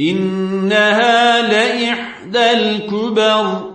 إنها لإحدى الكبر.